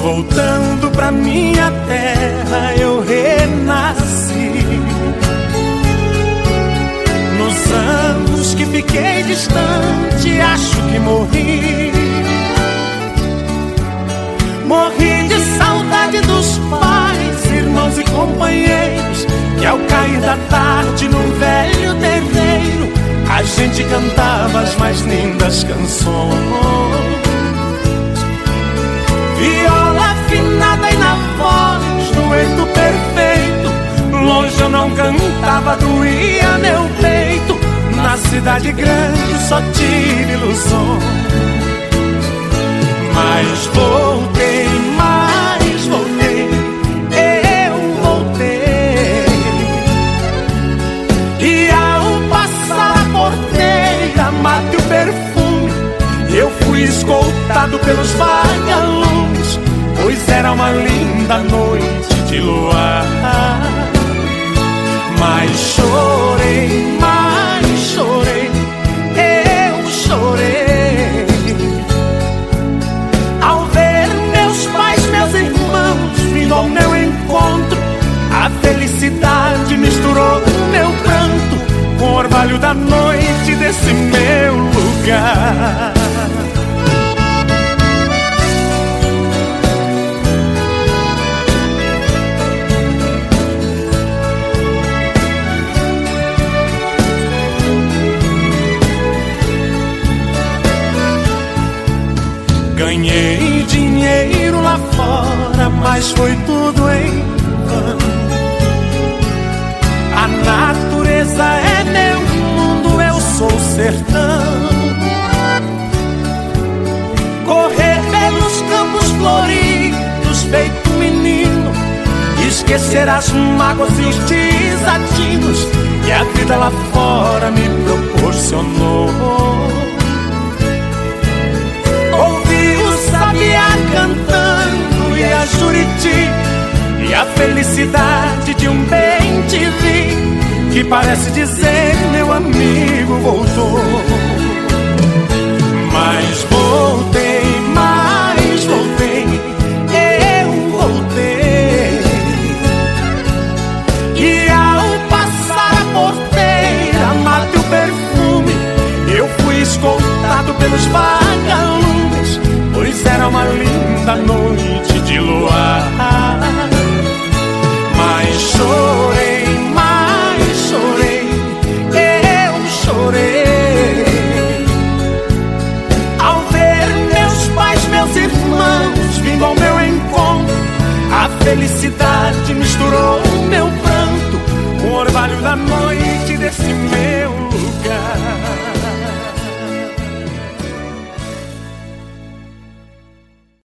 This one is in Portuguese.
Voltando pra minha terra, eu renasci. Nos anos que fiquei distante, acho que morri. Da tarde num velho terreiro, a gente cantava as mais lindas canções. Viola afinada e na voz, dueto perfeito. Longe eu não cantava, doía meu peito. Na cidade grande só tive ilusões. Mas voltei, escoltado pelos vagalumes, pois era uma linda noite de luar. Mas chorei, mas chorei, eu chorei. Ao ver meus pais, meus irmãos vindo ao meu encontro, a felicidade misturou meu pranto com o orvalho da noite desse meu lugar. Ganhei dinheiro lá fora, mas foi tudo em vão. A natureza é meu mundo, eu sou sertão. Correr pelos campos floridos, feito menino. Esquecer as mágoas e os desatinos que a vida lá fora me proporcionou. Parece dizer meu amigo voltou. Mas voltei, felicidade misturou meu pranto o orvalho da noite desse